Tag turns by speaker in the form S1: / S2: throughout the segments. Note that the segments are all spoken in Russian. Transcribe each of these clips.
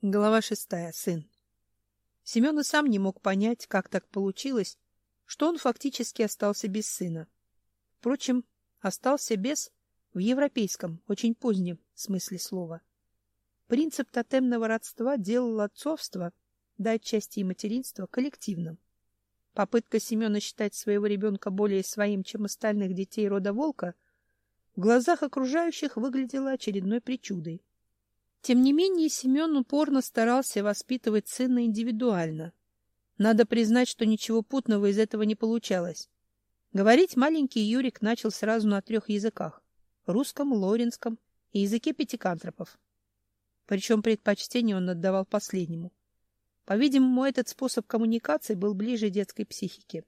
S1: Глава шестая. Сын. Семен и сам не мог понять, как так получилось, что он фактически остался без сына. Впрочем, остался без в европейском, очень позднем смысле слова. Принцип тотемного родства делал отцовство, да отчасти и материнство, коллективным. Попытка Семена считать своего ребенка более своим, чем остальных детей рода волка, в глазах окружающих выглядела очередной причудой. Тем не менее, Семен упорно старался воспитывать сына индивидуально. Надо признать, что ничего путного из этого не получалось. Говорить маленький Юрик начал сразу на трех языках — русском, лоринском и языке пятикантропов. Причем предпочтение он отдавал последнему. По-видимому, этот способ коммуникации был ближе детской психике.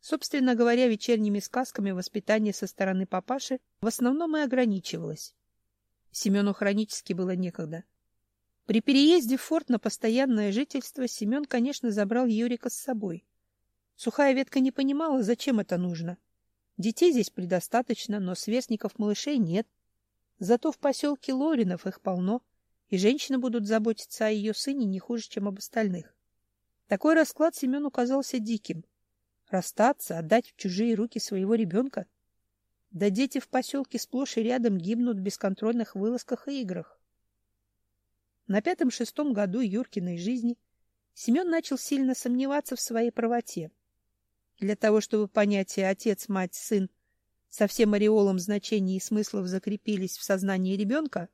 S1: Собственно говоря, вечерними сказками воспитание со стороны папаши в основном и ограничивалось. Семену хронически было некогда. При переезде в форт на постоянное жительство Семен, конечно, забрал Юрика с собой. Сухая ветка не понимала, зачем это нужно. Детей здесь предостаточно, но сверстников-малышей нет. Зато в поселке Лоринов их полно, и женщины будут заботиться о ее сыне не хуже, чем об остальных. Такой расклад Семену казался диким. Расстаться, отдать в чужие руки своего ребенка да дети в поселке сплошь и рядом гибнут в бесконтрольных вылазках и играх. На пятом-шестом году Юркиной жизни Семен начал сильно сомневаться в своей правоте. Для того, чтобы понятия отец, мать, сын со всем ореолом значений и смыслов закрепились в сознании ребенка,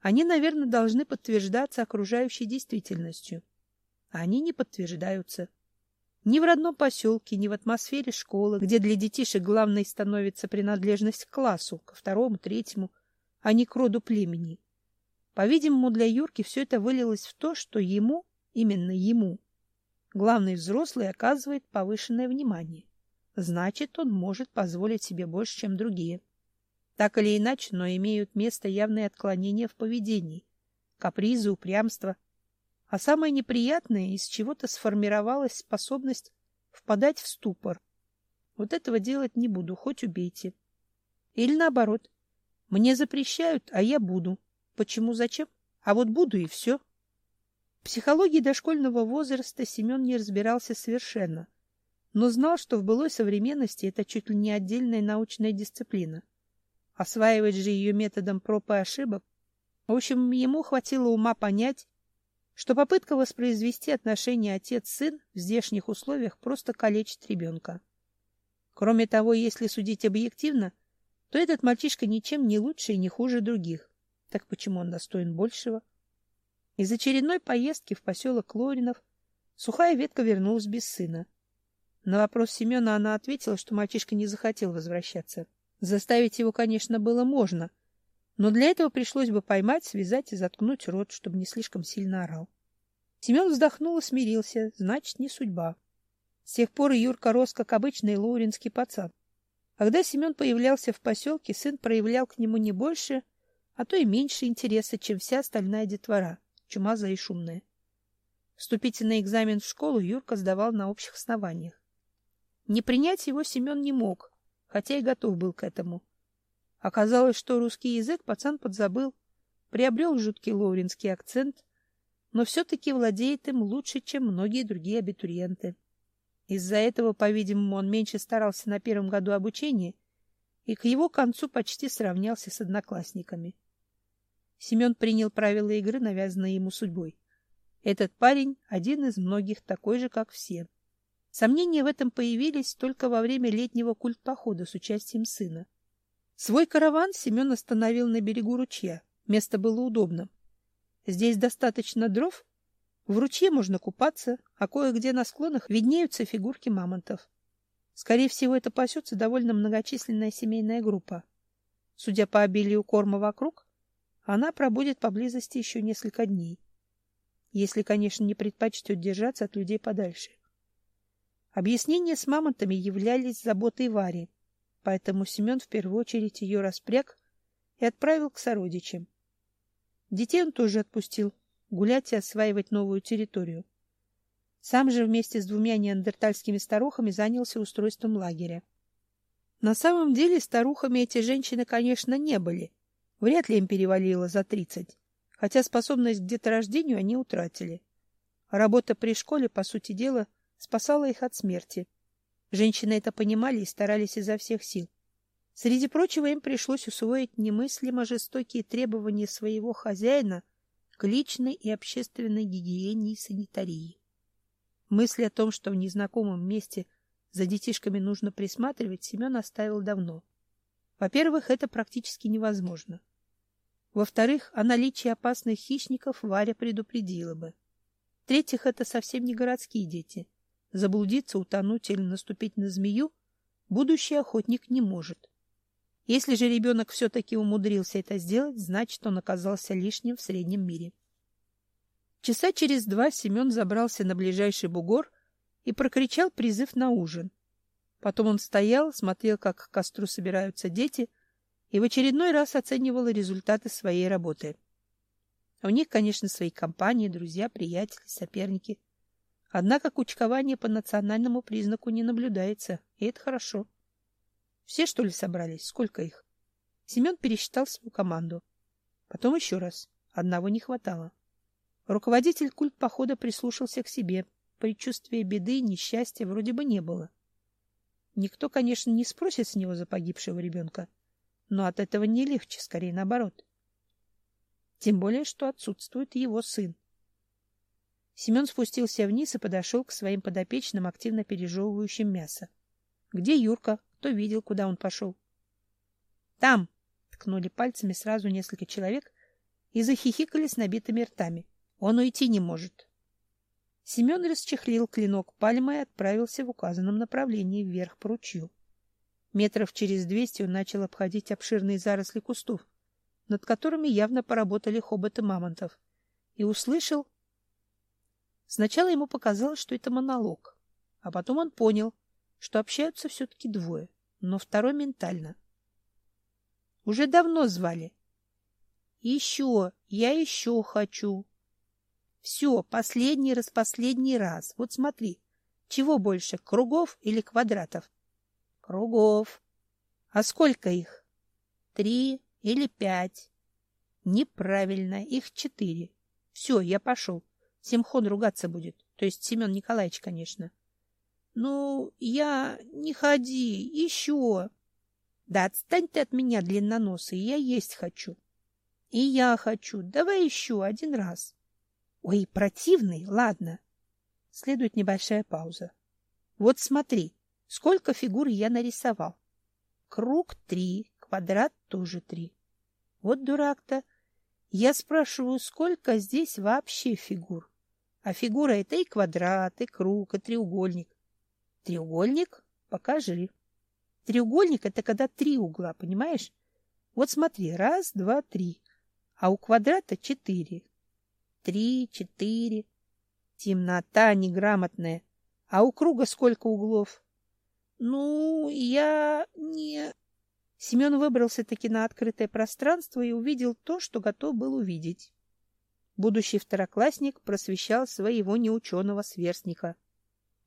S1: они, наверное, должны подтверждаться окружающей действительностью. А они не подтверждаются. Ни в родном поселке, ни в атмосфере школы, где для детишек главной становится принадлежность к классу, ко второму, третьему, а не к роду племени. По-видимому, для Юрки все это вылилось в то, что ему, именно ему, главный взрослый оказывает повышенное внимание. Значит, он может позволить себе больше, чем другие. Так или иначе, но имеют место явные отклонения в поведении, капризы, упрямство – а самое неприятное, из чего-то сформировалась способность впадать в ступор. Вот этого делать не буду, хоть убейте. Или наоборот. Мне запрещают, а я буду. Почему, зачем? А вот буду и все. В психологии дошкольного возраста Семен не разбирался совершенно, но знал, что в былой современности это чуть ли не отдельная научная дисциплина. Осваивать же ее методом проб и ошибок. В общем, ему хватило ума понять, что попытка воспроизвести отношения отец-сын в здешних условиях просто калечит ребенка. Кроме того, если судить объективно, то этот мальчишка ничем не лучше и не хуже других. Так почему он достоин большего? Из очередной поездки в поселок Лоринов сухая ветка вернулась без сына. На вопрос Семена она ответила, что мальчишка не захотел возвращаться. Заставить его, конечно, было можно, но для этого пришлось бы поймать, связать и заткнуть рот, чтобы не слишком сильно орал. Семен вздохнул и смирился, значит, не судьба. С тех пор Юрка рос, как обычный лоуринский пацан. Когда Семен появлялся в поселке, сын проявлял к нему не больше, а то и меньше интереса, чем вся остальная детвора, чумазая и шумная. Вступительный экзамен в школу Юрка сдавал на общих основаниях. Не принять его Семен не мог, хотя и готов был к этому. Оказалось, что русский язык пацан подзабыл, приобрел жуткий лоуринский акцент, но все-таки владеет им лучше, чем многие другие абитуриенты. Из-за этого, по-видимому, он меньше старался на первом году обучения и к его концу почти сравнялся с одноклассниками. Семен принял правила игры, навязанные ему судьбой. Этот парень один из многих, такой же, как все. Сомнения в этом появились только во время летнего культпохода с участием сына. Свой караван Семен остановил на берегу ручья. Место было удобным. Здесь достаточно дров. В ручье можно купаться, а кое-где на склонах виднеются фигурки мамонтов. Скорее всего, это пасется довольно многочисленная семейная группа. Судя по обилию корма вокруг, она пробудет поблизости еще несколько дней. Если, конечно, не предпочтет держаться от людей подальше. Объяснения с мамонтами являлись заботой Вари поэтому Семен в первую очередь ее распряг и отправил к сородичам. Детей он тоже отпустил гулять и осваивать новую территорию. Сам же вместе с двумя неандертальскими старухами занялся устройством лагеря. На самом деле старухами эти женщины, конечно, не были. Вряд ли им перевалило за тридцать. хотя способность к деторождению они утратили. Работа при школе, по сути дела, спасала их от смерти. Женщины это понимали и старались изо всех сил. Среди прочего, им пришлось усвоить немыслимо жестокие требования своего хозяина к личной и общественной гигиене и санитарии. Мысли о том, что в незнакомом месте за детишками нужно присматривать, Семен оставил давно. Во-первых, это практически невозможно. Во-вторых, о наличии опасных хищников Варя предупредила бы. В-третьих, это совсем не городские дети. Заблудиться, утонуть или наступить на змею будущий охотник не может. Если же ребенок все-таки умудрился это сделать, значит, он оказался лишним в среднем мире. Часа через два Семен забрался на ближайший бугор и прокричал призыв на ужин. Потом он стоял, смотрел, как к костру собираются дети, и в очередной раз оценивал результаты своей работы. У них, конечно, свои компании, друзья, приятели, соперники. Однако кучкование по национальному признаку не наблюдается, и это хорошо. Все, что ли, собрались? Сколько их? Семен пересчитал свою команду. Потом еще раз. Одного не хватало. Руководитель культ похода прислушался к себе. Предчувствия беды и несчастья вроде бы не было. Никто, конечно, не спросит с него за погибшего ребенка, но от этого не легче, скорее наоборот. Тем более, что отсутствует его сын. Семен спустился вниз и подошел к своим подопечным, активно пережевывающим мясо. — Где Юрка? Кто видел, куда он пошел? — Там! — ткнули пальцами сразу несколько человек и захихикали с набитыми ртами. Он уйти не может. Семен расчехлил клинок пальмы и отправился в указанном направлении вверх по ручью. Метров через двести он начал обходить обширные заросли кустов, над которыми явно поработали хоботы мамонтов, и услышал... Сначала ему показалось, что это монолог, а потом он понял, что общаются все-таки двое, но второй ментально. Уже давно звали. Еще, я еще хочу. Все, последний раз, последний раз. Вот смотри, чего больше, кругов или квадратов? Кругов. А сколько их? Три или пять? Неправильно, их четыре. Все, я пошел. Симхон ругаться будет. То есть Семен Николаевич, конечно. Ну, я... Не ходи, еще. Да отстань ты от меня, длинноносый, я есть хочу. И я хочу. Давай еще один раз. Ой, противный, ладно. Следует небольшая пауза. Вот смотри, сколько фигур я нарисовал. Круг три, квадрат тоже три. Вот дурак-то. Я спрашиваю, сколько здесь вообще фигур? А фигура это и квадрат, и круг, и треугольник. Треугольник? Покажи. Треугольник — это когда три угла, понимаешь? Вот смотри, раз, два, три. А у квадрата четыре. Три, четыре. Темнота неграмотная. А у круга сколько углов? Ну, я не... Семен выбрался-таки на открытое пространство и увидел то, что готов был увидеть. Будущий второклассник просвещал своего неученого сверстника —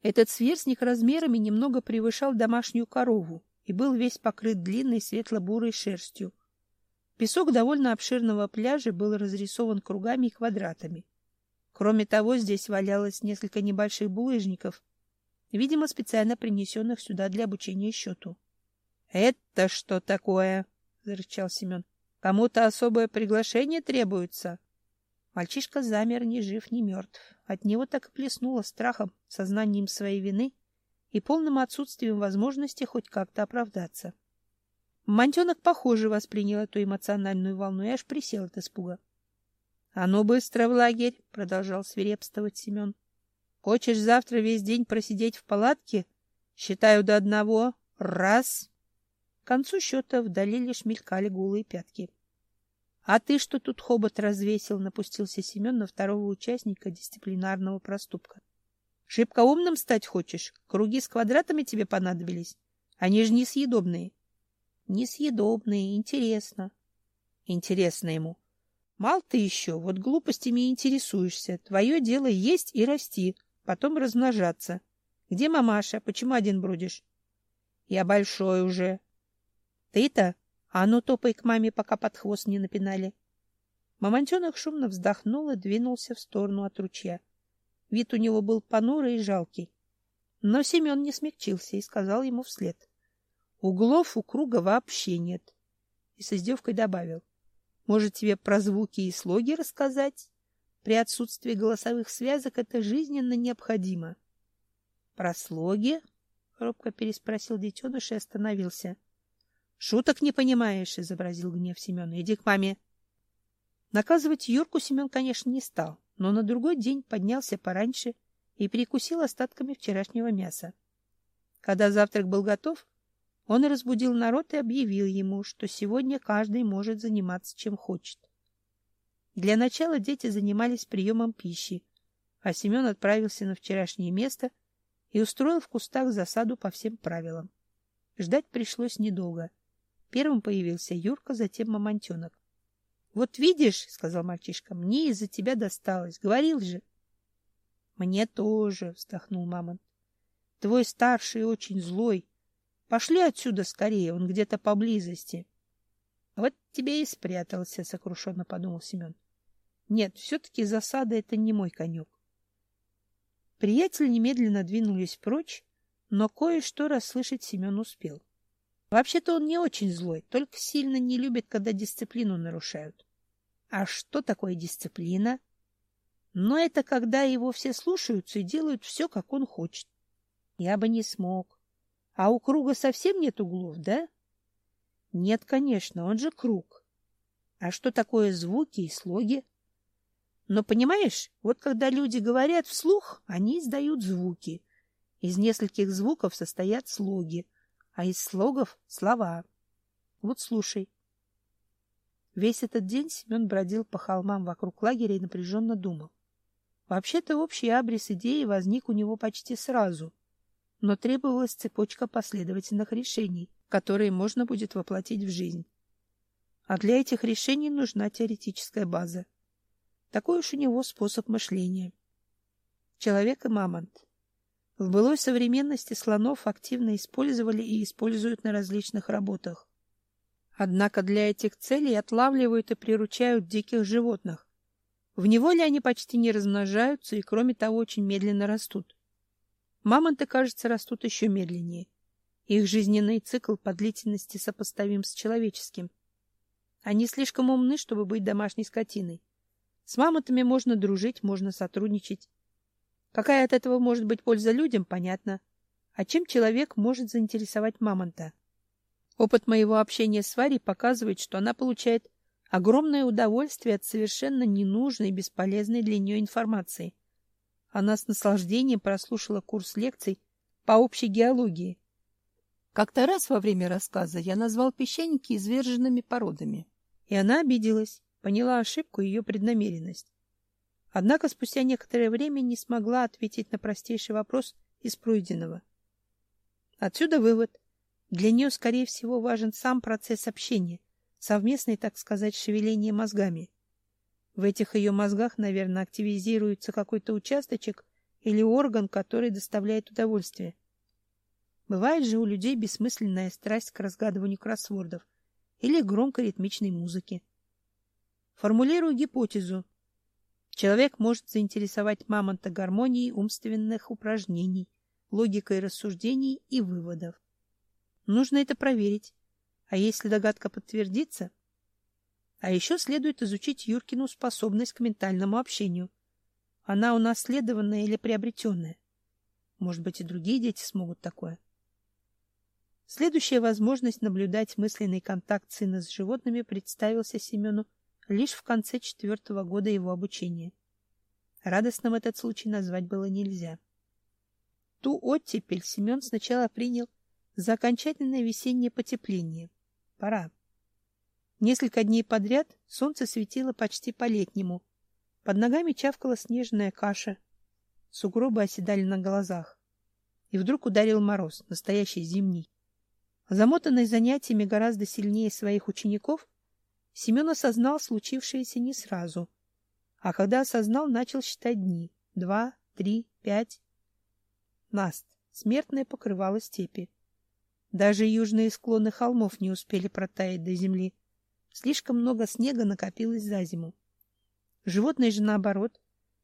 S1: этот сверстник размерами немного превышал домашнюю корову и был весь покрыт длинной светло-бурой шерстью. Песок довольно обширного пляжа был разрисован кругами и квадратами. Кроме того, здесь валялось несколько небольших булыжников, видимо, специально принесенных сюда для обучения счету. — Это что такое? — зарычал Семен. — Кому-то особое приглашение требуется? Мальчишка замер ни жив, ни мертв. От него так и плеснуло страхом, сознанием своей вины и полным отсутствием возможности хоть как-то оправдаться. Мантенок, похоже, воспринял эту эмоциональную волну и аж присел от испуга. — А ну быстро в лагерь! — продолжал свирепствовать Семен. — Хочешь завтра весь день просидеть в палатке? Считаю до одного. Раз! К концу счета вдали лишь мелькали голые пятки. —— А ты что тут хобот развесил? — напустился Семен на второго участника дисциплинарного проступка. — Шибко умным стать хочешь? Круги с квадратами тебе понадобились? Они же несъедобные. — Несъедобные, интересно. — Интересно ему. — Мал ты еще, вот глупостями интересуешься. Твое дело есть и расти, потом размножаться. Где мамаша? Почему один бродишь? — Я большой уже. — Ты-то? А ну, топай к маме, пока под хвост не напинали. Мамонтенок шумно вздохнул и двинулся в сторону от ручья. Вид у него был понурый и жалкий. Но Семен не смягчился и сказал ему вслед. Углов у круга вообще нет. И с издевкой добавил. Может, тебе про звуки и слоги рассказать? При отсутствии голосовых связок это жизненно необходимо. — Про слоги? — робко переспросил детеныш и остановился. — Шуток не понимаешь, — изобразил гнев Семен. — Иди к маме. Наказывать Юрку Семен, конечно, не стал, но на другой день поднялся пораньше и перекусил остатками вчерашнего мяса. Когда завтрак был готов, он разбудил народ и объявил ему, что сегодня каждый может заниматься чем хочет. Для начала дети занимались приемом пищи, а Семен отправился на вчерашнее место и устроил в кустах засаду по всем правилам. Ждать пришлось недолго. Первым появился Юрка, затем Мамонтенок. — Вот видишь, — сказал мальчишка, — мне из-за тебя досталось. Говорил же. — Мне тоже, — вздохнул Мамонт. — Твой старший очень злой. Пошли отсюда скорее, он где-то поблизости. — Вот тебе и спрятался, — сокрушенно подумал Семен. — Нет, все-таки засада — это не мой конек. Приятели немедленно двинулись прочь, но кое-что расслышать Семен успел. Вообще-то он не очень злой, только сильно не любит, когда дисциплину нарушают. А что такое дисциплина? Но это когда его все слушаются и делают все, как он хочет. Я бы не смог. А у круга совсем нет углов, да? Нет, конечно, он же круг. А что такое звуки и слоги? Но понимаешь, вот когда люди говорят вслух, они издают звуки. Из нескольких звуков состоят слоги, а из слогов — слова. Вот слушай. Весь этот день Семен бродил по холмам вокруг лагеря и напряженно думал. Вообще-то общий абрис идеи возник у него почти сразу — но требовалась цепочка последовательных решений, которые можно будет воплотить в жизнь. А для этих решений нужна теоретическая база. Такой уж у него способ мышления. Человек и мамонт. В былой современности слонов активно использовали и используют на различных работах. Однако для этих целей отлавливают и приручают диких животных. В неволе они почти не размножаются и, кроме того, очень медленно растут. Мамонты, кажется, растут еще медленнее. Их жизненный цикл по длительности сопоставим с человеческим. Они слишком умны, чтобы быть домашней скотиной. С мамонтами можно дружить, можно сотрудничать. Какая от этого может быть польза людям, понятно. А чем человек может заинтересовать мамонта? Опыт моего общения с Варей показывает, что она получает огромное удовольствие от совершенно ненужной и бесполезной для нее информации. Она с наслаждением прослушала курс лекций по общей геологии. Как-то раз во время рассказа я назвал песчаники изверженными породами, и она обиделась, поняла ошибку и ее преднамеренность. Однако спустя некоторое время не смогла ответить на простейший вопрос из пройденного. Отсюда вывод. Для нее, скорее всего, важен сам процесс общения, совместное, так сказать, шевеление мозгами. В этих ее мозгах, наверное, активизируется какой-то участочек или орган, который доставляет удовольствие. Бывает же у людей бессмысленная страсть к разгадыванию кроссвордов или громкой ритмичной музыки. Формулирую гипотезу. Человек может заинтересовать мамонта гармонией умственных упражнений, логикой рассуждений и выводов. Нужно это проверить. А если догадка подтвердится, а еще следует изучить Юркину способность к ментальному общению. Она унаследованная или приобретенная. Может быть, и другие дети смогут такое. Следующая возможность наблюдать мысленный контакт сына с животными представился Семену лишь в конце четвертого года его обучения. Радостным этот случай назвать было нельзя. Ту оттепель Семен сначала принял за окончательное весеннее потепление. Пора. Несколько дней подряд солнце светило почти по-летнему. Под ногами чавкала снежная каша. Сугробы оседали на глазах. И вдруг ударил мороз, настоящий зимний. Замотанный занятиями гораздо сильнее своих учеников, Семен осознал случившееся не сразу. А когда осознал, начал считать дни. Два, три, пять. Наст. Смертное покрывало степи. Даже южные склоны холмов не успели протаять до земли. Слишком много снега накопилось за зиму. Животные же, наоборот,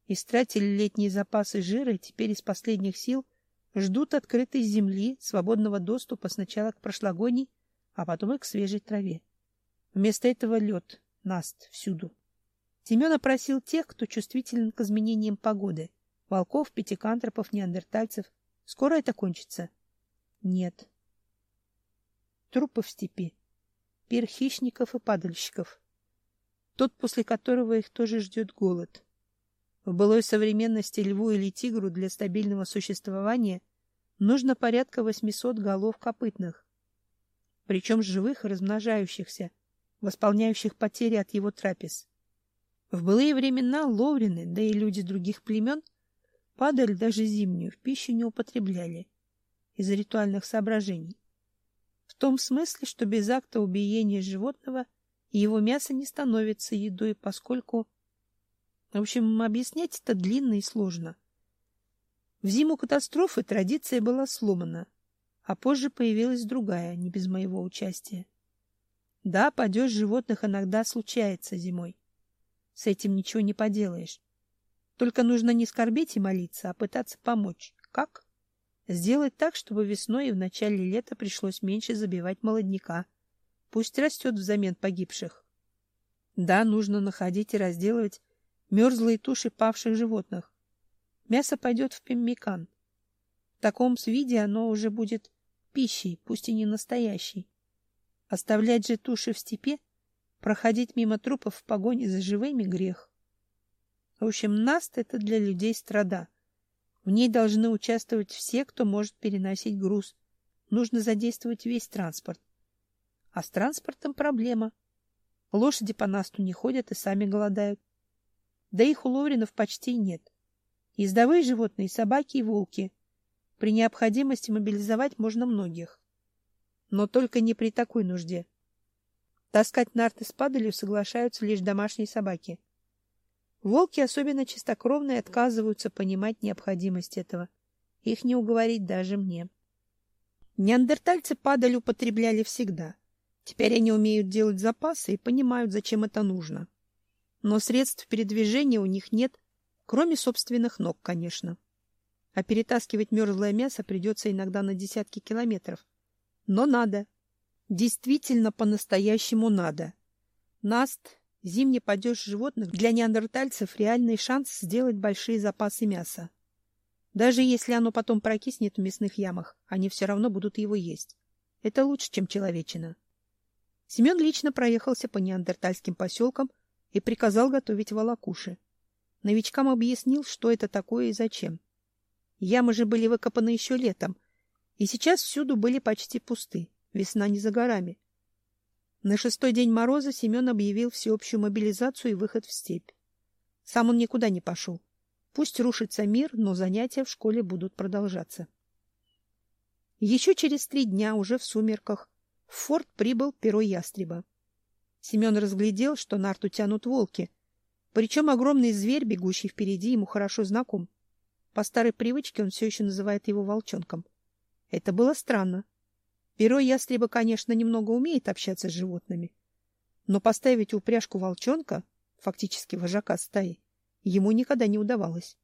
S1: истратили летние запасы жира и теперь из последних сил ждут открытой земли, свободного доступа сначала к прошлогодней, а потом и к свежей траве. Вместо этого лед, наст, всюду. Семен опросил тех, кто чувствителен к изменениям погоды. Волков, пятикантропов, неандертальцев. Скоро это кончится? Нет. Трупы в степи. Пир хищников и падальщиков. Тот, после которого их тоже ждет голод. В былой современности льву или тигру для стабильного существования нужно порядка 800 голов копытных, причем живых и размножающихся, восполняющих потери от его трапез. В былые времена ловрины, да и люди других племен, падаль даже зимнюю в пищу не употребляли из ритуальных соображений. В том смысле, что без акта убиения животного его мясо не становится едой, поскольку... В общем, объяснять это длинно и сложно. В зиму катастрофы традиция была сломана, а позже появилась другая, не без моего участия. Да, падеж животных иногда случается зимой. С этим ничего не поделаешь. Только нужно не скорбеть и молиться, а пытаться помочь. Как? Сделать так, чтобы весной и в начале лета пришлось меньше забивать молодняка. Пусть растет взамен погибших. Да, нужно находить и разделывать мерзлые туши павших животных. Мясо пойдет в пеммикан. В таком виде оно уже будет пищей, пусть и не настоящей. Оставлять же туши в степи, проходить мимо трупов в погоне за живыми — грех. В общем, наст — это для людей страда. В ней должны участвовать все, кто может переносить груз. Нужно задействовать весь транспорт. А с транспортом проблема. Лошади по насту не ходят и сами голодают. Да их у ловринов почти нет. Ездовые животные, собаки и волки. При необходимости мобилизовать можно многих. Но только не при такой нужде. Таскать нарты с падалью соглашаются лишь домашние собаки. Волки, особенно чистокровные, отказываются понимать необходимость этого. Их не уговорить даже мне. Неандертальцы падаль употребляли всегда. Теперь они умеют делать запасы и понимают, зачем это нужно. Но средств передвижения у них нет, кроме собственных ног, конечно. А перетаскивать мерзлое мясо придется иногда на десятки километров. Но надо. Действительно по-настоящему надо. Наст, зимний падеж животных для неандертальцев реальный шанс сделать большие запасы мяса. Даже если оно потом прокиснет в мясных ямах, они все равно будут его есть. Это лучше, чем человечина. Семен лично проехался по неандертальским поселкам и приказал готовить волокуши. Новичкам объяснил, что это такое и зачем. Ямы же были выкопаны еще летом, и сейчас всюду были почти пусты. Весна не за горами. На шестой день мороза Семен объявил всеобщую мобилизацию и выход в степь. Сам он никуда не пошел. Пусть рушится мир, но занятия в школе будут продолжаться. Еще через три дня, уже в сумерках, в форт прибыл перо ястреба. Семен разглядел, что нарту тянут волки. Причем огромный зверь, бегущий впереди, ему хорошо знаком. По старой привычке он все еще называет его волчонком. Это было странно. Перо ястреба, конечно, немного умеет общаться с животными. Но поставить упряжку волчонка, фактически вожака стаи, ему никогда не удавалось.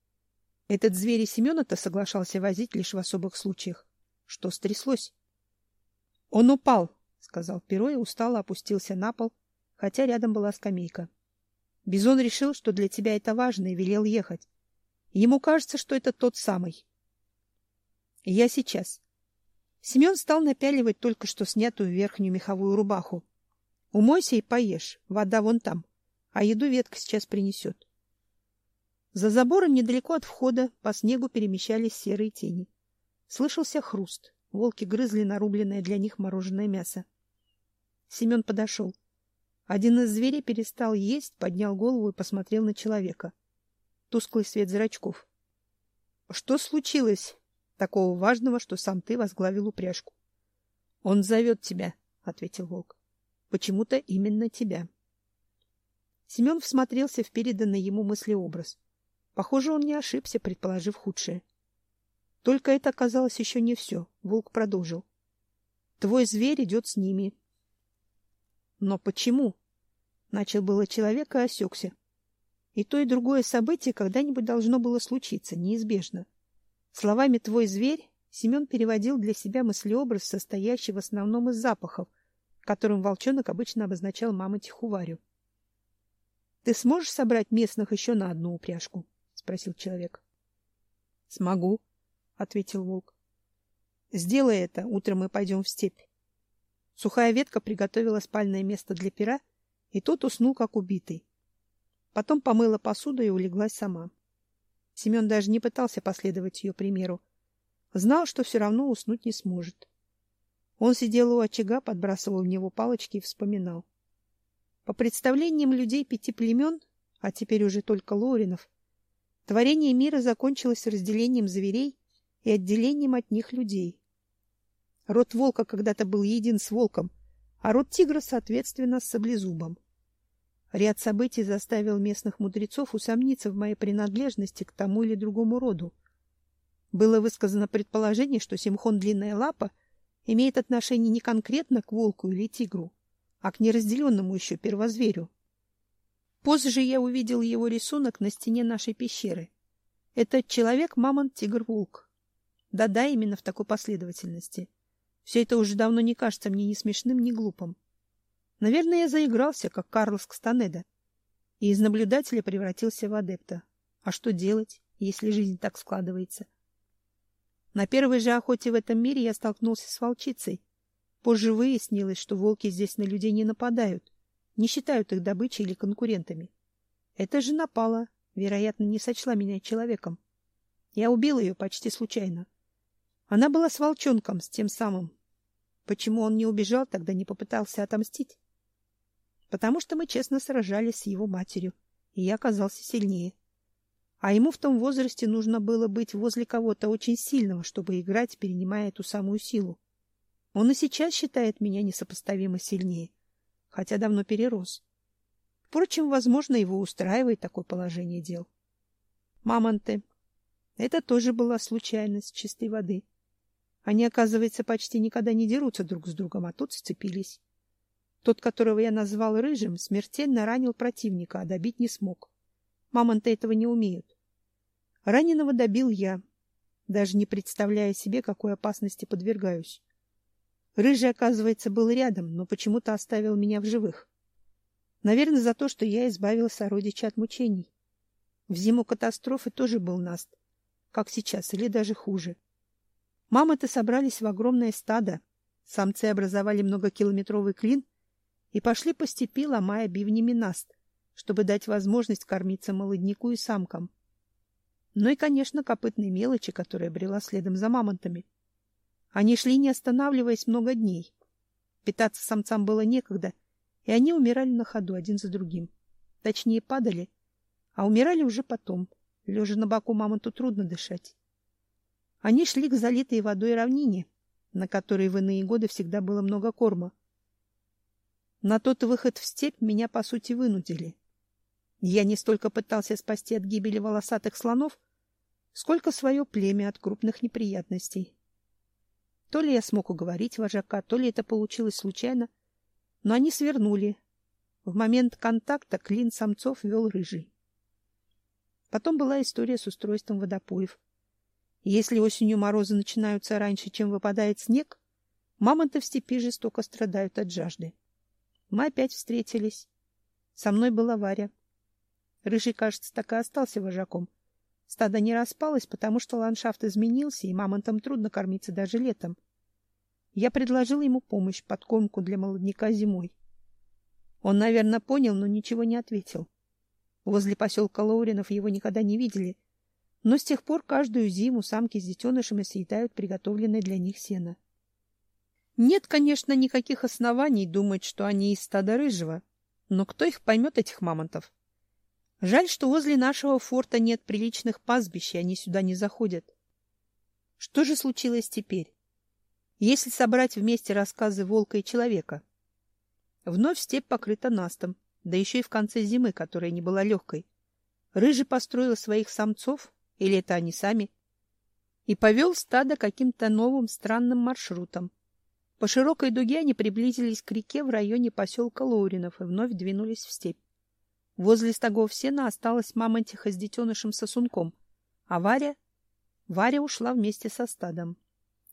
S1: Этот зверь и Семена-то соглашался возить лишь в особых случаях. Что стряслось? — Он упал, — сказал Перо и устало опустился на пол, хотя рядом была скамейка. Бизон решил, что для тебя это важно, и велел ехать. Ему кажется, что это тот самый. Я сейчас. Семен стал напяливать только что снятую верхнюю меховую рубаху. Умойся и поешь, вода вон там, а еду ветка сейчас принесет. За забором недалеко от входа по снегу перемещались серые тени. Слышался хруст. Волки грызли нарубленное для них мороженое мясо. Семен подошел. Один из зверей перестал есть, поднял голову и посмотрел на человека. Тусклый свет зрачков. — Что случилось? Такого важного, что сам ты возглавил упряжку. — Он зовет тебя, — ответил волк. — Почему-то именно тебя. Семен всмотрелся в переданный ему мыслеобраз. Похоже, он не ошибся, предположив худшее. Только это оказалось еще не все. Волк продолжил. — Твой зверь идет с ними, но почему? Начал было человек и осекся. И то, и другое событие когда-нибудь должно было случиться, неизбежно. Словами «твой зверь» Семен переводил для себя мыслеобраз, состоящий в основном из запахов, которым волчонок обычно обозначал маму Тихуварю. — Ты сможешь собрать местных еще на одну упряжку? — спросил человек. — Смогу, — ответил волк. — Сделай это, утром мы пойдем в степь. Сухая ветка приготовила спальное место для пера, и тот уснул, как убитый. Потом помыла посуду и улеглась сама. Семен даже не пытался последовать ее примеру. Знал, что все равно уснуть не сможет. Он сидел у очага, подбрасывал в него палочки и вспоминал. По представлениям людей пяти племен, а теперь уже только Лоринов, творение мира закончилось разделением зверей и отделением от них людей. Род волка когда-то был един с волком, а род тигра, соответственно, с саблезубом. Ряд событий заставил местных мудрецов усомниться в моей принадлежности к тому или другому роду. Было высказано предположение, что Симхон Длинная Лапа имеет отношение не конкретно к волку или тигру, а к неразделенному еще первозверю. Позже я увидел его рисунок на стене нашей пещеры. Это человек-мамонт-тигр-волк. Да-да, именно в такой последовательности. Все это уже давно не кажется мне ни смешным, ни глупым. Наверное, я заигрался, как Карлос Кстанеда, и из наблюдателя превратился в адепта. А что делать, если жизнь так складывается? На первой же охоте в этом мире я столкнулся с волчицей. Позже выяснилось, что волки здесь на людей не нападают, не считают их добычей или конкурентами. Эта же напала, вероятно, не сочла меня человеком. Я убил ее почти случайно. Она была с волчонком, с тем самым. Почему он не убежал, тогда не попытался отомстить? Потому что мы честно сражались с его матерью, и я оказался сильнее. А ему в том возрасте нужно было быть возле кого-то очень сильного, чтобы играть, перенимая эту самую силу. Он и сейчас считает меня несопоставимо сильнее, хотя давно перерос. Впрочем, возможно, его устраивает такое положение дел. Мамонты. Это тоже была случайность чистой воды. Они, оказывается, почти никогда не дерутся друг с другом, а тут сцепились. Тот, которого я назвал рыжим, смертельно ранил противника, а добить не смог. Мамонты этого не умеют. Раненого добил я, даже не представляя себе, какой опасности подвергаюсь. Рыжий, оказывается, был рядом, но почему-то оставил меня в живых. Наверное, за то, что я избавил сородича от мучений. В зиму катастрофы тоже был наст, как сейчас, или даже хуже. Мамонты собрались в огромное стадо. Самцы образовали многокилометровый клин и пошли по степи, ломая бивнями наст, чтобы дать возможность кормиться молодняку и самкам. Ну и, конечно, копытные мелочи, которые брела следом за мамонтами. Они шли, не останавливаясь, много дней. Питаться самцам было некогда, и они умирали на ходу один за другим. Точнее, падали, а умирали уже потом. Лежа на боку мамонту трудно дышать. Они шли к залитой водой равнине, на которой в иные годы всегда было много корма. На тот выход в степь меня, по сути, вынудили. Я не столько пытался спасти от гибели волосатых слонов, сколько свое племя от крупных неприятностей. То ли я смог уговорить вожака, то ли это получилось случайно, но они свернули. В момент контакта клин самцов вел рыжий. Потом была история с устройством водопоев. Если осенью морозы начинаются раньше, чем выпадает снег, мамонты в степи жестоко страдают от жажды. Мы опять встретились. Со мной была Варя. Рыжий, кажется, так и остался вожаком. Стадо не распалось, потому что ландшафт изменился, и мамонтам трудно кормиться даже летом. Я предложил ему помощь, подкормку для молодняка зимой. Он, наверное, понял, но ничего не ответил. Возле поселка Лауринов его никогда не видели, но с тех пор каждую зиму самки с детенышами съедают приготовленное для них сено. Нет, конечно, никаких оснований думать, что они из стада рыжего. Но кто их поймет, этих мамонтов? Жаль, что возле нашего форта нет приличных пастбищ, и они сюда не заходят. Что же случилось теперь? Если собрать вместе рассказы волка и человека. Вновь степь покрыта настом, да еще и в конце зимы, которая не была легкой. Рыжий построил своих самцов, или это они сами, и повел стадо каким-то новым странным маршрутом, по широкой дуге они приблизились к реке в районе поселка Лоуринов и вновь двинулись в степь. Возле стогов сена осталась мамонтиха с детенышем сосунком, а Варя... Варя ушла вместе со стадом.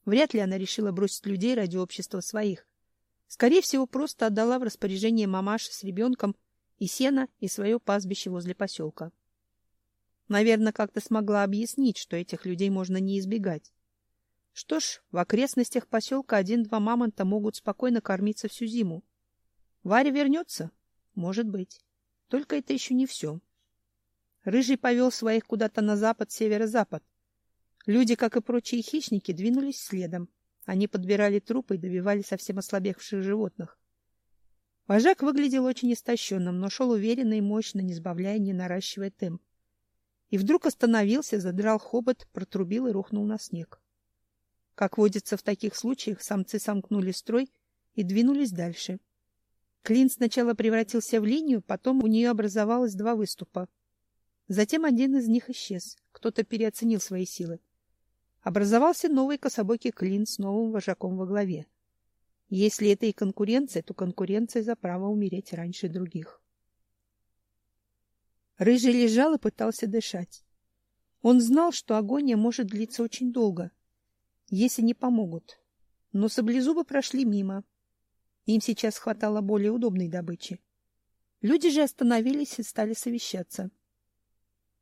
S1: Вряд ли она решила бросить людей ради общества своих. Скорее всего, просто отдала в распоряжение мамаши с ребенком и сено, и свое пастбище возле поселка. Наверное, как-то смогла объяснить, что этих людей можно не избегать. Что ж, в окрестностях поселка один-два мамонта могут спокойно кормиться всю зиму. Варя вернется? Может быть. Только это еще не все. Рыжий повел своих куда-то на запад, северо-запад. Люди, как и прочие хищники, двинулись следом. Они подбирали трупы и добивали совсем ослабевших животных. Вожак выглядел очень истощенным, но шел уверенно и мощно, не сбавляя, не наращивая темп. И вдруг остановился, задрал хобот, протрубил и рухнул на снег. Как водится в таких случаях, самцы сомкнули строй и двинулись дальше. Клин сначала превратился в линию, потом у нее образовалось два выступа. Затем один из них исчез. Кто-то переоценил свои силы. Образовался новый кособокий клин с новым вожаком во главе. Если это и конкуренция, то конкуренция за право умереть раньше других. Рыжий лежал и пытался дышать. Он знал, что агония может длиться очень долго, если не помогут. Но саблезубы прошли мимо. Им сейчас хватало более удобной добычи. Люди же остановились и стали совещаться.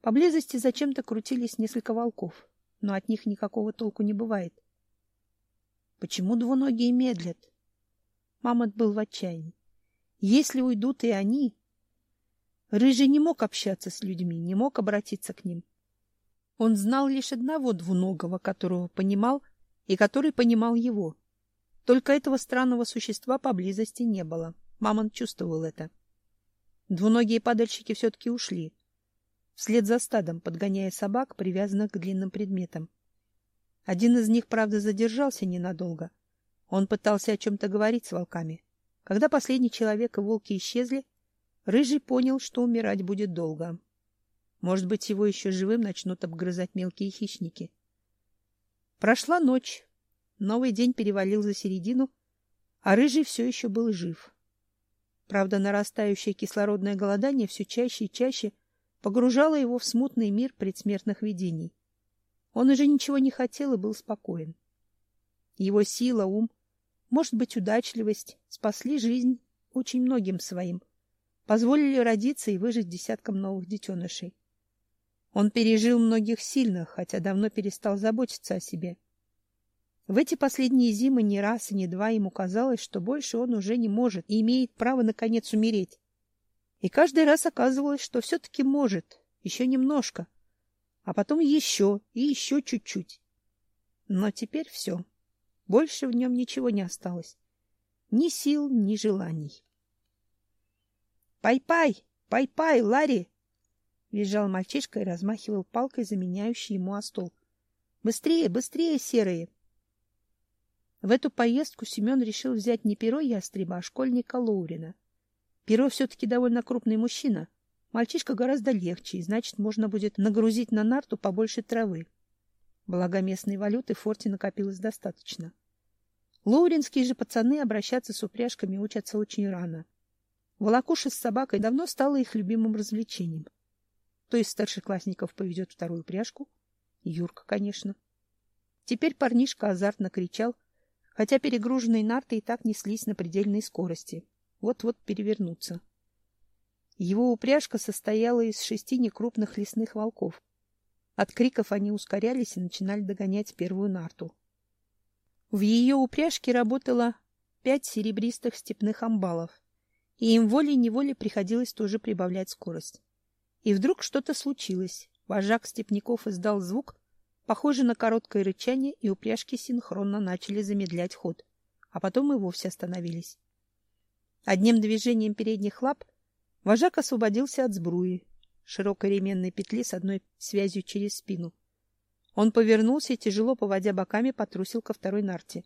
S1: Поблизости зачем-то крутились несколько волков, но от них никакого толку не бывает. Почему двуногие медлят? Мамонт был в отчаянии. Если уйдут и они... Рыжий не мог общаться с людьми, не мог обратиться к ним. Он знал лишь одного двуногого, которого понимал и который понимал его. Только этого странного существа поблизости не было. Мамонт чувствовал это. Двуногие падальщики все-таки ушли. Вслед за стадом, подгоняя собак, привязанных к длинным предметам. Один из них, правда, задержался ненадолго. Он пытался о чем-то говорить с волками. Когда последний человек и волки исчезли, Рыжий понял, что умирать будет долго. Может быть, его еще живым начнут обгрызать мелкие хищники. Прошла ночь. Новый день перевалил за середину, а Рыжий все еще был жив. Правда, нарастающее кислородное голодание все чаще и чаще погружало его в смутный мир предсмертных видений. Он уже ничего не хотел и был спокоен. Его сила, ум, может быть, удачливость спасли жизнь очень многим своим, позволили родиться и выжить десяткам новых детенышей. Он пережил многих сильных, хотя давно перестал заботиться о себе. В эти последние зимы ни раз и ни два ему казалось, что больше он уже не может и имеет право наконец умереть. И каждый раз оказывалось, что все-таки может, еще немножко, а потом еще и еще чуть-чуть. Но теперь все. Больше в нем ничего не осталось. Ни сил, ни желаний. «Пай-пай! Пай-пай, Ларри!» Визжал мальчишка и размахивал палкой, заменяющей ему остол. «Быстрее, быстрее, серые!» В эту поездку Семен решил взять не перо ястреба, а школьника Лоурина. Перо все-таки довольно крупный мужчина. Мальчишка гораздо легче, и значит, можно будет нагрузить на нарту побольше травы. Благо местной валюты в форте накопилось достаточно. Лоуринские же пацаны обращаться с упряжками учатся очень рано. Волокуша с собакой давно стало их любимым развлечением. Кто из старшеклассников поведет вторую упряжку? Юрка, конечно. Теперь парнишка азартно кричал, хотя перегруженные нарты и так неслись на предельной скорости. Вот-вот перевернуться. Его упряжка состояла из шести некрупных лесных волков. От криков они ускорялись и начинали догонять первую нарту. В ее упряжке работало пять серебристых степных амбалов, и им волей-неволей приходилось тоже прибавлять скорость. И вдруг что-то случилось. Вожак степняков издал звук, Похоже на короткое рычание, и упряжки синхронно начали замедлять ход, а потом и вовсе остановились. Одним движением передних лап вожак освободился от сбруи, широкой ременной петли с одной связью через спину. Он повернулся и, тяжело поводя боками, потрусил ко второй нарте.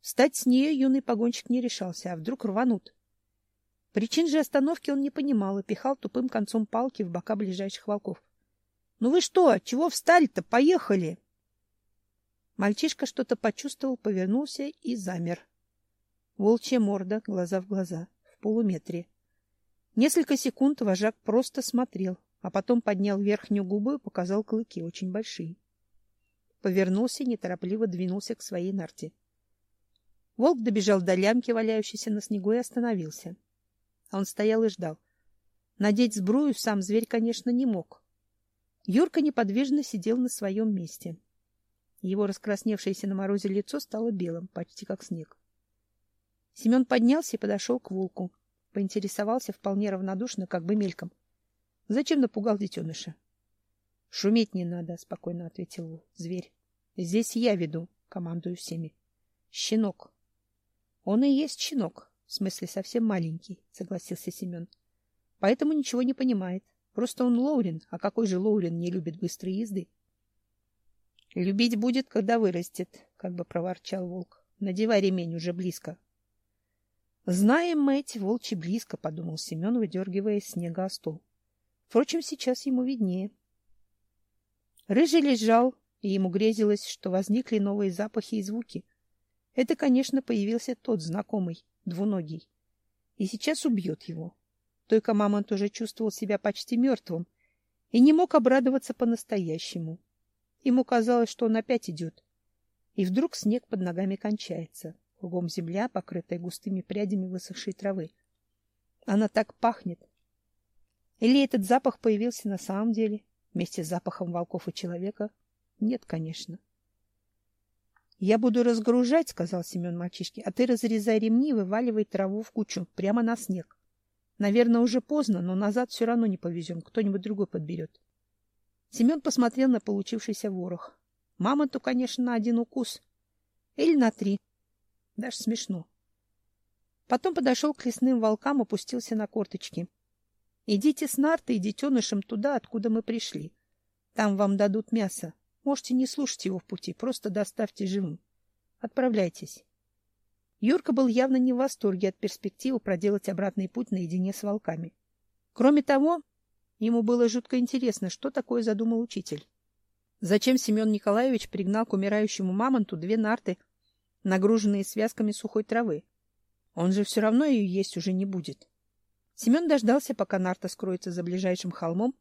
S1: Встать с нее юный погонщик не решался, а вдруг рванут. Причин же остановки он не понимал и пихал тупым концом палки в бока ближайших волков. Ну вы что, чего встали-то? Поехали! Мальчишка что-то почувствовал, повернулся и замер. Волчья морда, глаза в глаза, в полуметре. Несколько секунд вожак просто смотрел, а потом поднял верхнюю губу и показал клыки, очень большие. Повернулся неторопливо двинулся к своей нарте. Волк добежал до лямки, валяющейся на снегу, и остановился. Он стоял и ждал. Надеть сбрую сам зверь, конечно, не мог. Юрка неподвижно сидел на своем месте. Его раскрасневшееся на морозе лицо стало белым, почти как снег. Семен поднялся и подошел к волку. Поинтересовался вполне равнодушно, как бы мельком. — Зачем напугал детеныша? — Шуметь не надо, — спокойно ответил зверь. — Здесь я веду, командую всеми. — Щенок. — Он и есть щенок, в смысле совсем маленький, — согласился Семен. — Поэтому ничего не понимает. Просто он Лоурин, а какой же Лоурин не любит быстрой езды? — Любить будет, когда вырастет, — как бы проворчал волк. — Надевай ремень, уже близко. — Знаем мы эти волчи близко, — подумал Семен, выдергивая из снега о стол. Впрочем, сейчас ему виднее. Рыжий лежал, и ему грезилось, что возникли новые запахи и звуки. Это, конечно, появился тот знакомый, двуногий. И сейчас убьет его. Только Мамонт уже чувствовал себя почти мертвым и не мог обрадоваться по-настоящему. Ему казалось, что он опять идет. И вдруг снег под ногами кончается. Кругом земля, покрытая густыми прядями высохшей травы. Она так пахнет. Или этот запах появился на самом деле, вместе с запахом волков и человека? Нет, конечно. — Я буду разгружать, — сказал Семен мальчишке, — а ты разрезай ремни и вываливай траву в кучу, прямо на снег. Наверное, уже поздно, но назад все равно не повезем, кто-нибудь другой подберет. Семен посмотрел на получившийся ворох. Мамонту, конечно, на один укус. Или на три. Даже смешно. Потом подошел к лесным волкам, опустился на корточки. — Идите с нартой и детенышем туда, откуда мы пришли. Там вам дадут мясо. Можете не слушать его в пути, просто доставьте живым. Отправляйтесь. Юрка был явно не в восторге от перспективы проделать обратный путь наедине с волками. Кроме того, Ему было жутко интересно, что такое задумал учитель. Зачем Семен Николаевич пригнал к умирающему мамонту две нарты, нагруженные связками сухой травы? Он же все равно ее есть уже не будет. Семен дождался, пока нарта скроется за ближайшим холмом,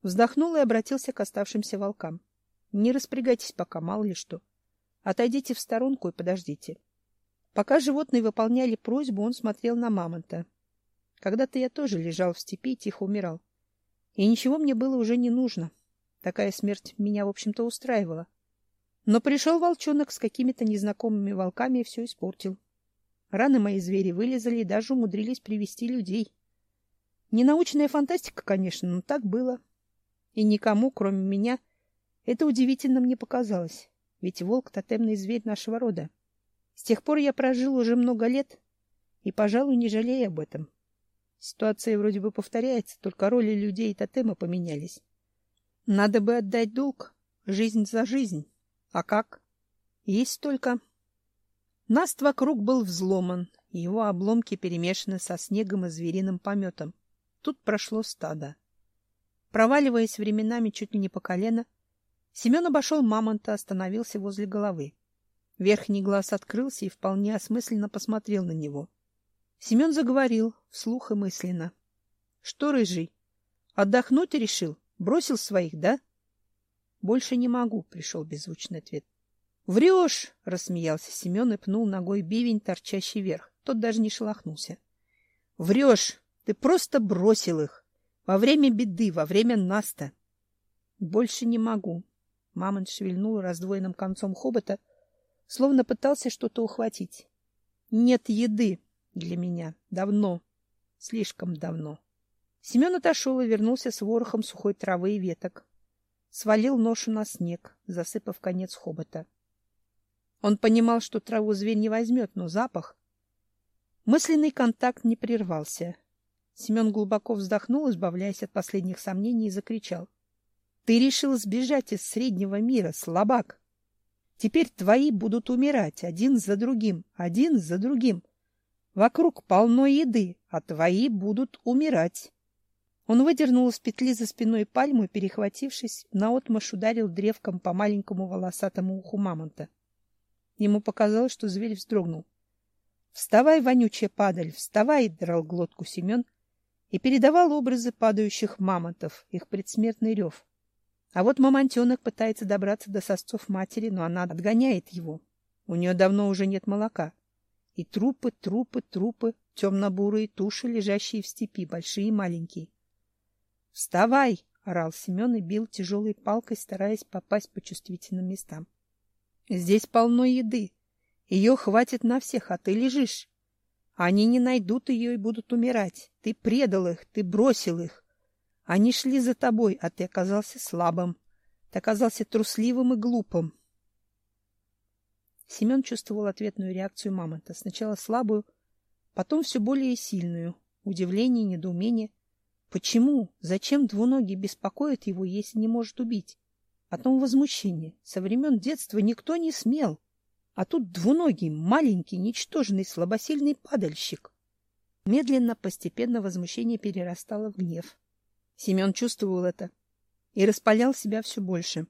S1: вздохнул и обратился к оставшимся волкам. Не распрягайтесь пока, мало ли что. Отойдите в сторонку и подождите. Пока животные выполняли просьбу, он смотрел на мамонта. Когда-то я тоже лежал в степи и тихо умирал. И ничего мне было уже не нужно. Такая смерть меня, в общем-то, устраивала. Но пришел волчонок с какими-то незнакомыми волками и все испортил. Раны мои звери вылезали и даже умудрились привести людей. Не научная фантастика, конечно, но так было. И никому, кроме меня, это удивительным не показалось. Ведь волк — тотемный зверь нашего рода. С тех пор я прожил уже много лет и, пожалуй, не жалею об этом. Ситуация вроде бы повторяется, только роли людей и тотема поменялись. Надо бы отдать долг. Жизнь за жизнь. А как? Есть только... Наст вокруг был взломан, его обломки перемешаны со снегом и звериным пометом. Тут прошло стадо. Проваливаясь временами чуть ли не по колено, Семен обошел мамонта, остановился возле головы. Верхний глаз открылся и вполне осмысленно посмотрел на него — Семен заговорил, вслух и мысленно. — Что, рыжий, отдохнуть решил? Бросил своих, да? — Больше не могу, — пришел беззвучный ответ. — Врешь! — рассмеялся Семен и пнул ногой бивень, торчащий вверх. Тот даже не шелохнулся. — Врешь! Ты просто бросил их! Во время беды, во время наста! — Больше не могу. Мамонт шевельнул раздвоенным концом хобота, словно пытался что-то ухватить. — Нет еды! Для меня. Давно. Слишком давно. Семен отошел и вернулся с ворохом сухой травы и веток. Свалил ношу на снег, засыпав конец хобота. Он понимал, что траву зверь не возьмет, но запах... Мысленный контакт не прервался. Семен глубоко вздохнул, избавляясь от последних сомнений, и закричал. — Ты решил сбежать из среднего мира, слабак! Теперь твои будут умирать один за другим, один за другим. Вокруг полно еды, а твои будут умирать. Он выдернул из петли за спиной пальму и, перехватившись, наотмашь ударил древком по маленькому волосатому уху мамонта. Ему показалось, что зверь вздрогнул. — Вставай, вонючая падаль, вставай! — драл глотку Семен и передавал образы падающих мамонтов, их предсмертный рев. А вот мамонтенок пытается добраться до сосцов матери, но она отгоняет его. У нее давно уже нет молока. И трупы, трупы, трупы, темно-бурые туши, лежащие в степи, большие и маленькие. «Вставай!» — орал Семен и бил тяжелой палкой, стараясь попасть по чувствительным местам. «Здесь полно еды. Ее хватит на всех, а ты лежишь. Они не найдут ее и будут умирать. Ты предал их, ты бросил их. Они шли за тобой, а ты оказался слабым. Ты оказался трусливым и глупым. Семен чувствовал ответную реакцию мамонта. Сначала слабую, потом все более сильную. Удивление, недоумение. Почему? Зачем двуногий беспокоит его, если не может убить? Потом возмущение. Со времен детства никто не смел. А тут двуногий, маленький, ничтожный, слабосильный падальщик. Медленно, постепенно возмущение перерастало в гнев. Семен чувствовал это и распалял себя все больше.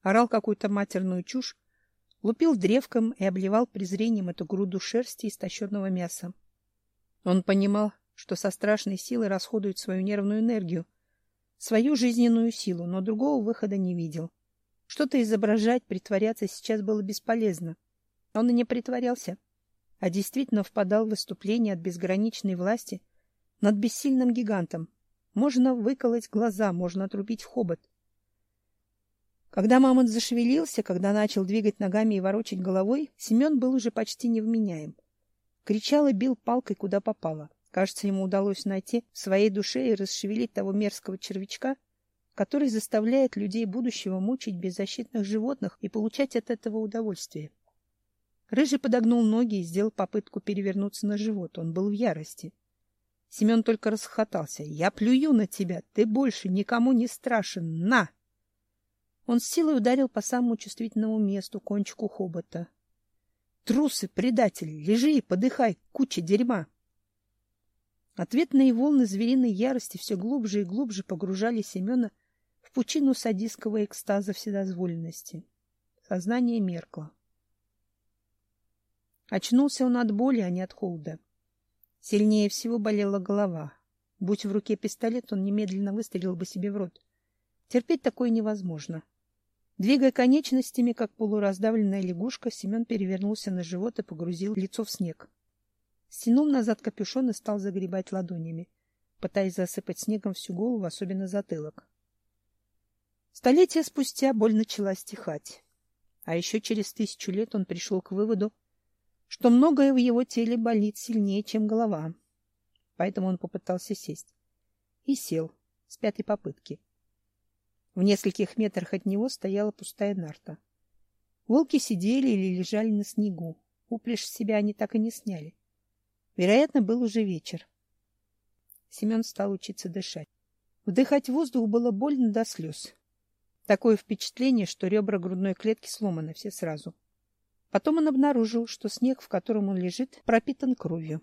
S1: Орал какую-то матерную чушь, лупил древком и обливал презрением эту груду шерсти и истощенного мяса. Он понимал, что со страшной силой расходует свою нервную энергию, свою жизненную силу, но другого выхода не видел. Что-то изображать, притворяться сейчас было бесполезно. Он и не притворялся, а действительно впадал в выступление от безграничной власти над бессильным гигантом. Можно выколоть глаза, можно отрубить хобот. Когда мамонт зашевелился, когда начал двигать ногами и ворочать головой, Семен был уже почти невменяем. Кричал и бил палкой, куда попало. Кажется, ему удалось найти в своей душе и расшевелить того мерзкого червячка, который заставляет людей будущего мучить беззащитных животных и получать от этого удовольствие. Рыжий подогнул ноги и сделал попытку перевернуться на живот. Он был в ярости. Семен только расхохотался. «Я плюю на тебя! Ты больше никому не страшен! На!» Он с силой ударил по самому чувствительному месту, кончику хобота. «Трусы, предатель! Лежи и подыхай! Куча дерьма!» Ответные волны звериной ярости все глубже и глубже погружали Семена в пучину садистского экстаза вседозволенности. Сознание меркло. Очнулся он от боли, а не от холода. Сильнее всего болела голова. Будь в руке пистолет, он немедленно выстрелил бы себе в рот. Терпеть такое невозможно. Двигая конечностями, как полураздавленная лягушка, Семен перевернулся на живот и погрузил лицо в снег. Стянул назад капюшон и стал загребать ладонями, пытаясь засыпать снегом всю голову, особенно затылок. Столетия спустя боль начала стихать. А еще через тысячу лет он пришел к выводу, что многое в его теле болит сильнее, чем голова. Поэтому он попытался сесть. И сел с пятой попытки. В нескольких метрах от него стояла пустая нарта. Волки сидели или лежали на снегу. Упряжь себя они так и не сняли. Вероятно, был уже вечер. Семен стал учиться дышать. Вдыхать воздух было больно до слез. Такое впечатление, что ребра грудной клетки сломаны все сразу. Потом он обнаружил, что снег, в котором он лежит, пропитан кровью.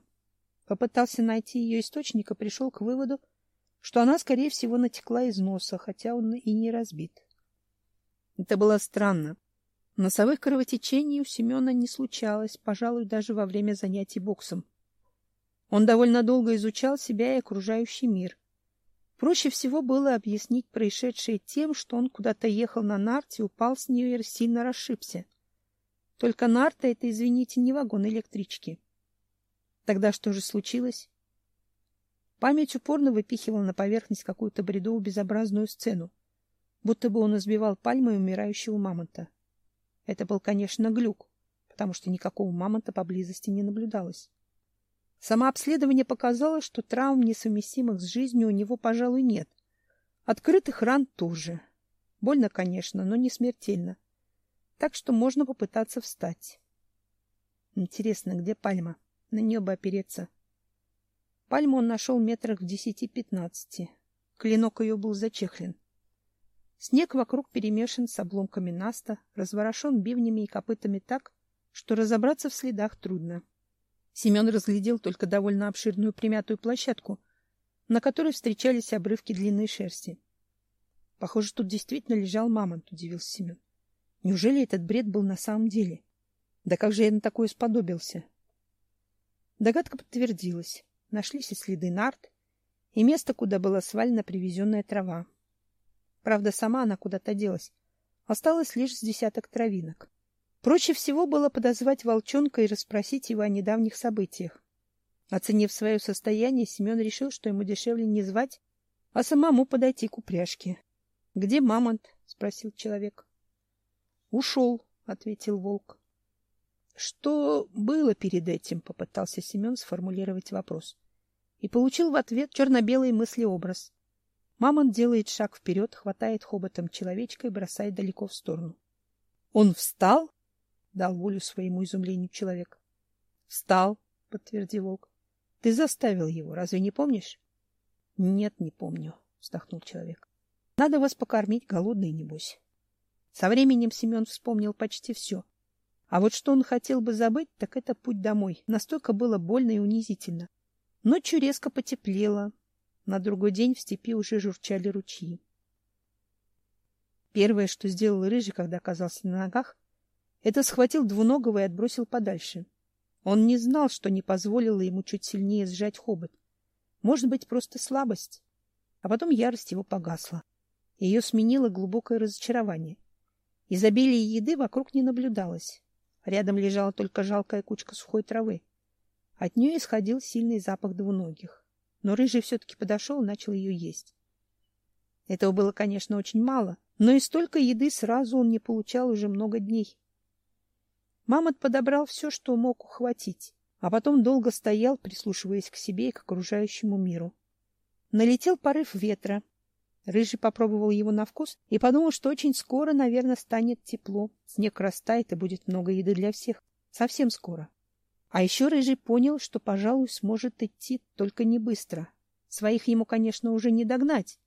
S1: Попытался найти ее источник и пришел к выводу, что она, скорее всего, натекла из носа, хотя он и не разбит. Это было странно. Носовых кровотечений у Семена не случалось, пожалуй, даже во время занятий боксом. Он довольно долго изучал себя и окружающий мир. Проще всего было объяснить происшедшее тем, что он куда-то ехал на нарте, упал с нее и сильно расшибся. Только нарта — это, извините, не вагон электрички. Тогда что же случилось? Память упорно выпихивала на поверхность какую-то бредовую безобразную сцену, будто бы он избивал пальмой умирающего мамонта. Это был, конечно, глюк, потому что никакого мамонта поблизости не наблюдалось. Самообследование показало, что травм, несовместимых с жизнью, у него, пожалуй, нет. Открытых ран тоже. Больно, конечно, но не смертельно. Так что можно попытаться встать. Интересно, где пальма? На нее бы опереться. Пальму он нашел метрах в десяти-пятнадцати. Клинок ее был зачехлен. Снег вокруг перемешан с обломками наста, разворошен бивнями и копытами так, что разобраться в следах трудно. Семен разглядел только довольно обширную примятую площадку, на которой встречались обрывки длинной шерсти. Похоже, тут действительно лежал мамонт, удивился Семен. Неужели этот бред был на самом деле? Да как же я на такое сподобился? Догадка подтвердилась. Нашлись и следы нарт, и место, куда была свалена привезенная трава. Правда, сама она куда-то делась. Осталось лишь с десяток травинок. Проще всего было подозвать волчонка и расспросить его о недавних событиях. Оценив свое состояние, Семен решил, что ему дешевле не звать, а самому подойти к упряжке. — Где мамонт? — спросил человек. — Ушел, — ответил волк. — Что было перед этим? — попытался Семен сформулировать вопрос. И получил в ответ черно-белый мыслеобраз. Мамонт делает шаг вперед, хватает хоботом человечка и бросает далеко в сторону. — Он встал? — дал волю своему изумлению человек. — Встал, — подтвердил волк. — Ты заставил его, разве не помнишь? — Нет, не помню, — вздохнул человек. — Надо вас покормить, голодный небось. Со временем Семен вспомнил почти все. А вот что он хотел бы забыть, так это путь домой. Настолько было больно и унизительно. Ночью резко потеплело. На другой день в степи уже журчали ручьи. Первое, что сделал Рыжий, когда оказался на ногах, это схватил двуногого и отбросил подальше. Он не знал, что не позволило ему чуть сильнее сжать хобот. Может быть, просто слабость. А потом ярость его погасла. Ее сменило глубокое разочарование. Изобилия еды вокруг не наблюдалось. Рядом лежала только жалкая кучка сухой травы. От нее исходил сильный запах двуногих. Но рыжий все-таки подошел и начал ее есть. Этого было, конечно, очень мало, но и столько еды сразу он не получал уже много дней. Мамонт подобрал все, что мог ухватить, а потом долго стоял, прислушиваясь к себе и к окружающему миру. Налетел порыв ветра, Рыжий попробовал его на вкус и подумал, что очень скоро, наверное, станет тепло. Снег растает и будет много еды для всех. Совсем скоро. А еще Рыжий понял, что, пожалуй, сможет идти, только не быстро. Своих ему, конечно, уже не догнать.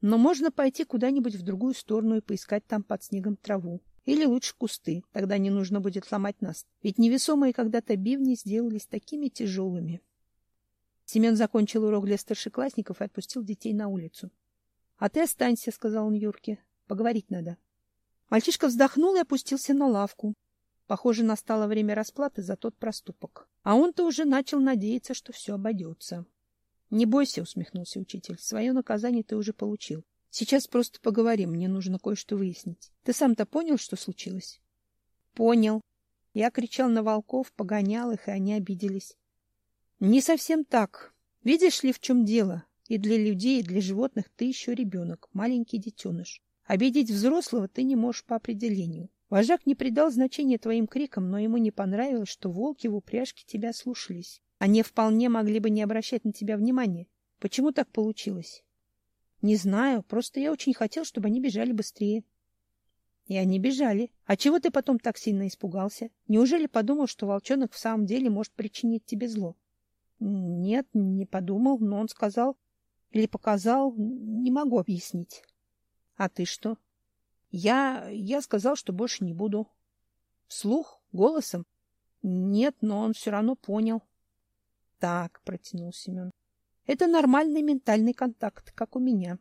S1: Но можно пойти куда-нибудь в другую сторону и поискать там под снегом траву. Или лучше кусты, тогда не нужно будет ломать нас. Ведь невесомые когда-то бивни сделались такими тяжелыми. Семен закончил урок для старшеклассников и отпустил детей на улицу. — А ты останься, — сказал он Юрке. — Поговорить надо. Мальчишка вздохнул и опустился на лавку. Похоже, настало время расплаты за тот проступок. А он-то уже начал надеяться, что все обойдется. — Не бойся, — усмехнулся учитель. — Свое наказание ты уже получил. Сейчас просто поговорим, мне нужно кое-что выяснить. Ты сам-то понял, что случилось? — Понял. Я кричал на волков, погонял их, и они обиделись. — Не совсем так. Видишь ли, в чем дело? И для людей, и для животных ты еще ребенок, маленький детеныш. Обидеть взрослого ты не можешь по определению. Вожак не придал значения твоим крикам, но ему не понравилось, что волки в упряжке тебя слушались. Они вполне могли бы не обращать на тебя внимания. Почему так получилось? Не знаю, просто я очень хотел, чтобы они бежали быстрее. И они бежали. А чего ты потом так сильно испугался? Неужели подумал, что волчонок в самом деле может причинить тебе зло? Нет, не подумал, но он сказал, или показал, не могу объяснить. А ты что? Я... я сказал, что больше не буду. Вслух? Голосом? Нет, но он все равно понял. Так, протянул Семен. Это нормальный ментальный контакт, как у меня.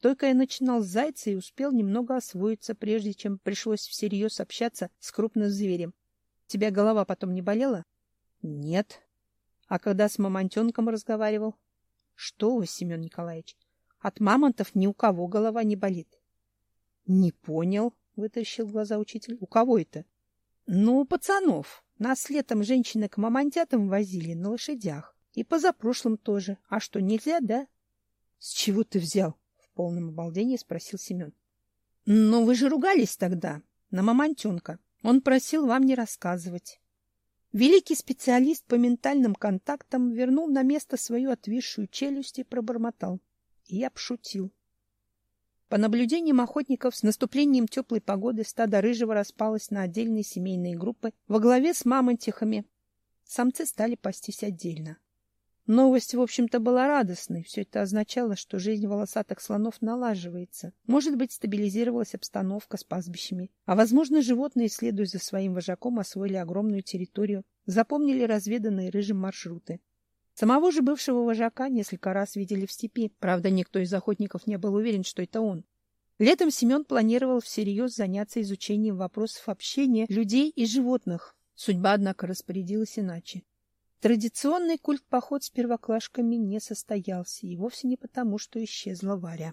S1: Только я начинал с зайца и успел немного освоиться, прежде чем пришлось всерьез общаться с крупным зверем. Тебя голова потом не болела? Нет. А когда с мамонтенком разговаривал? Что вы, Семен Николаевич, от мамонтов ни у кого голова не болит. Не понял, вытащил глаза учитель. У кого это? Ну, пацанов. Нас летом женщины к мамонтятам возили на лошадях. И позапрошлым тоже. А что, нельзя, да? С чего ты взял? В полном обалдении спросил Семен. Ну, вы же ругались тогда на мамонтенка. Он просил вам не рассказывать. Великий специалист по ментальным контактам вернул на место свою отвисшую челюсть и пробормотал. Я пошутил. По наблюдениям охотников, с наступлением теплой погоды стадо рыжего распалось на отдельные семейные группы во главе с мамонтихами. Самцы стали пастись отдельно. Новость, в общем-то, была радостной. Все это означало, что жизнь волосатых слонов налаживается. Может быть, стабилизировалась обстановка с пастбищами. А, возможно, животные, следуя за своим вожаком, освоили огромную территорию, запомнили разведанные рыжим маршруты. Самого же бывшего вожака несколько раз видели в степи. Правда, никто из охотников не был уверен, что это он. Летом Семен планировал всерьез заняться изучением вопросов общения людей и животных. Судьба, однако, распорядилась иначе. Традиционный культ-поход с первоклашками не состоялся, и вовсе не потому, что исчезла Варя.